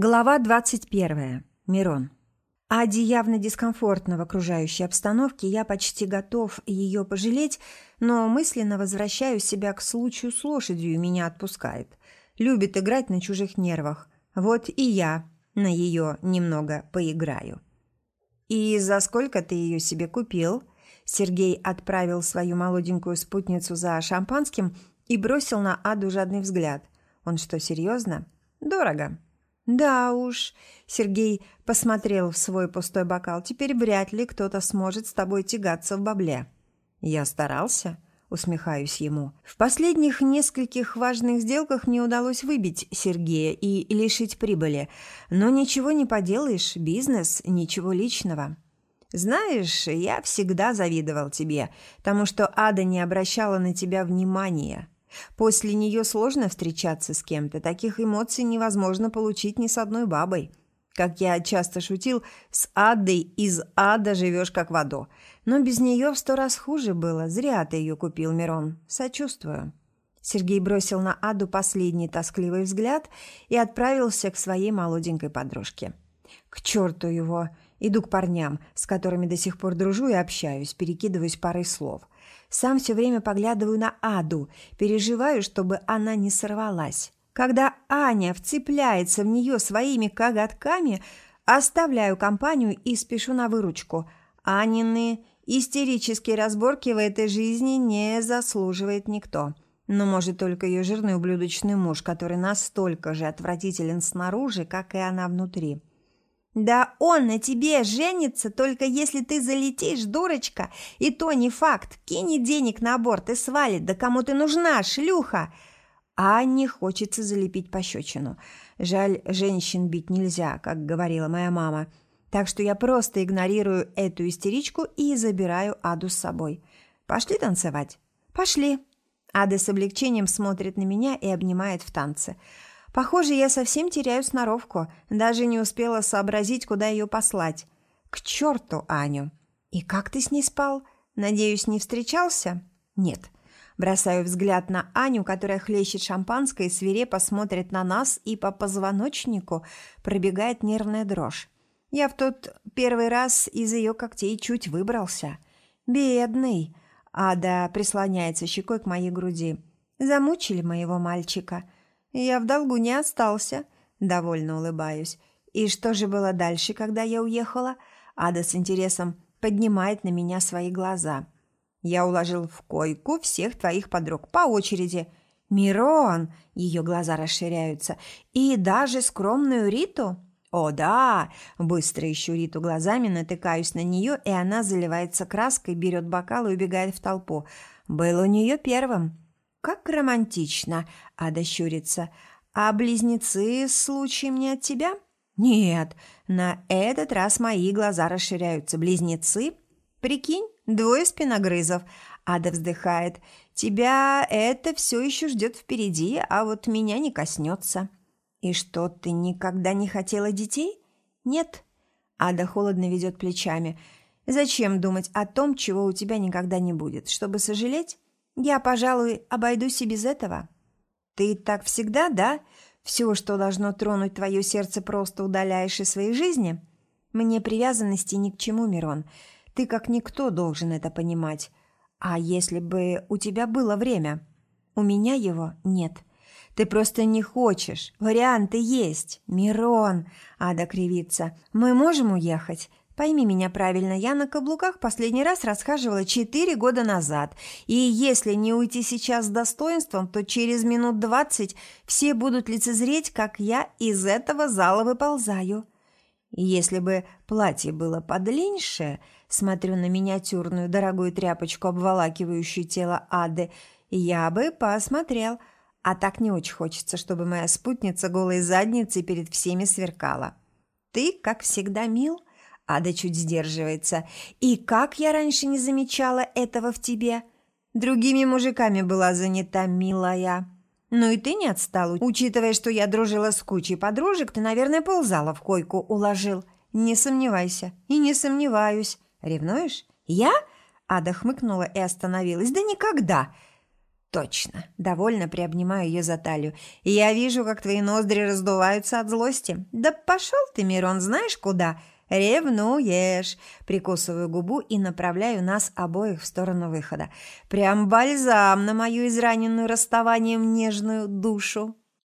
Глава 21. Мирон. Ади явно дискомфортно в окружающей обстановке, я почти готов ее пожалеть, но мысленно возвращаю себя к случаю с лошадью и меня отпускает. Любит играть на чужих нервах. Вот и я на ее немного поиграю. «И за сколько ты ее себе купил?» Сергей отправил свою молоденькую спутницу за шампанским и бросил на Аду жадный взгляд. «Он что, серьезно?» «Дорого», «Да уж», — Сергей посмотрел в свой пустой бокал, «теперь вряд ли кто-то сможет с тобой тягаться в бабле». «Я старался», — усмехаюсь ему. «В последних нескольких важных сделках мне удалось выбить Сергея и лишить прибыли. Но ничего не поделаешь, бизнес, ничего личного». «Знаешь, я всегда завидовал тебе, потому что Ада не обращала на тебя внимания». После нее сложно встречаться с кем-то, таких эмоций невозможно получить ни с одной бабой. Как я часто шутил, с адой из ада живешь как в аду. Но без нее в сто раз хуже было. Зря ты ее купил, Мирон. Сочувствую. Сергей бросил на Аду последний тоскливый взгляд и отправился к своей молоденькой подружке. К черту его! Иду к парням, с которыми до сих пор дружу и общаюсь, перекидываюсь парой слов – сам все время поглядываю на Аду, переживаю, чтобы она не сорвалась. Когда Аня вцепляется в нее своими коготками, оставляю компанию и спешу на выручку. Анины истерические разборки в этой жизни не заслуживает никто. Но может только ее жирный ублюдочный муж, который настолько же отвратителен снаружи, как и она внутри. «Да он на тебе женится, только если ты залетишь, дурочка, и то не факт. Кинет денег на аборт и свалит. Да кому ты нужна, шлюха?» А не хочется залепить пощечину. Жаль, женщин бить нельзя, как говорила моя мама. Так что я просто игнорирую эту истеричку и забираю Аду с собой. «Пошли танцевать?» «Пошли». Ада с облегчением смотрит на меня и обнимает в танце. Похоже, я совсем теряю сноровку, даже не успела сообразить, куда ее послать. К черту Аню! И как ты с ней спал? Надеюсь, не встречался? Нет. Бросаю взгляд на Аню, которая хлещет шампанское и свирепо смотрит на нас, и по позвоночнику пробегает нервная дрожь. Я в тот первый раз из ее когтей чуть выбрался. Бедный. Ада прислоняется щекой к моей груди. Замучили моего мальчика. Я в долгу не остался, довольно улыбаюсь. И что же было дальше, когда я уехала? Ада с интересом поднимает на меня свои глаза. Я уложил в койку всех твоих подруг по очереди. Мирон, ее глаза расширяются, и даже скромную Риту. «О, да!» Быстро ищу Риту глазами, натыкаюсь на нее, и она заливается краской, берет бокал и убегает в толпу. Был у нее первым. «Как романтично!» – Ада щурится. «А близнецы случаем не от тебя?» «Нет, на этот раз мои глаза расширяются. Близнецы? Прикинь, двое спиногрызов». Ада вздыхает. «Тебя это все еще ждет впереди, а вот меня не коснется». «И что, ты никогда не хотела детей?» «Нет». Ада холодно ведет плечами. «Зачем думать о том, чего у тебя никогда не будет? Чтобы сожалеть?» Я, пожалуй, обойдусь и без этого. Ты так всегда, да? Все, что должно тронуть твое сердце, просто удаляешь из своей жизни? Мне привязанности ни к чему, Мирон. Ты как никто должен это понимать. А если бы у тебя было время? У меня его нет. Ты просто не хочешь. Варианты есть. Мирон, Ада кривится. Мы можем уехать? Пойми меня правильно, я на каблуках последний раз расхаживала четыре года назад, и если не уйти сейчас с достоинством, то через минут двадцать все будут лицезреть, как я из этого зала выползаю. если бы платье было подлиннее, смотрю на миниатюрную дорогую тряпочку, обволакивающую тело Ады, я бы посмотрел. А так не очень хочется, чтобы моя спутница голой задницей перед всеми сверкала. Ты, как всегда, мил, Ада чуть сдерживается. «И как я раньше не замечала этого в тебе?» «Другими мужиками была занята, милая». «Ну и ты не отстал, учитывая, что я дружила с кучей подружек, ты, наверное, ползала в койку уложил». «Не сомневайся». «И не сомневаюсь». «Ревнуешь?» «Я?» Ада хмыкнула и остановилась. «Да никогда!» Точно. Довольно приобнимаю ее за талию. Я вижу, как твои ноздри раздуваются от злости. Да пошел ты, Мирон, знаешь куда? Ревнуешь. Прикусываю губу и направляю нас обоих в сторону выхода. Прям бальзам на мою израненную расставанием нежную душу.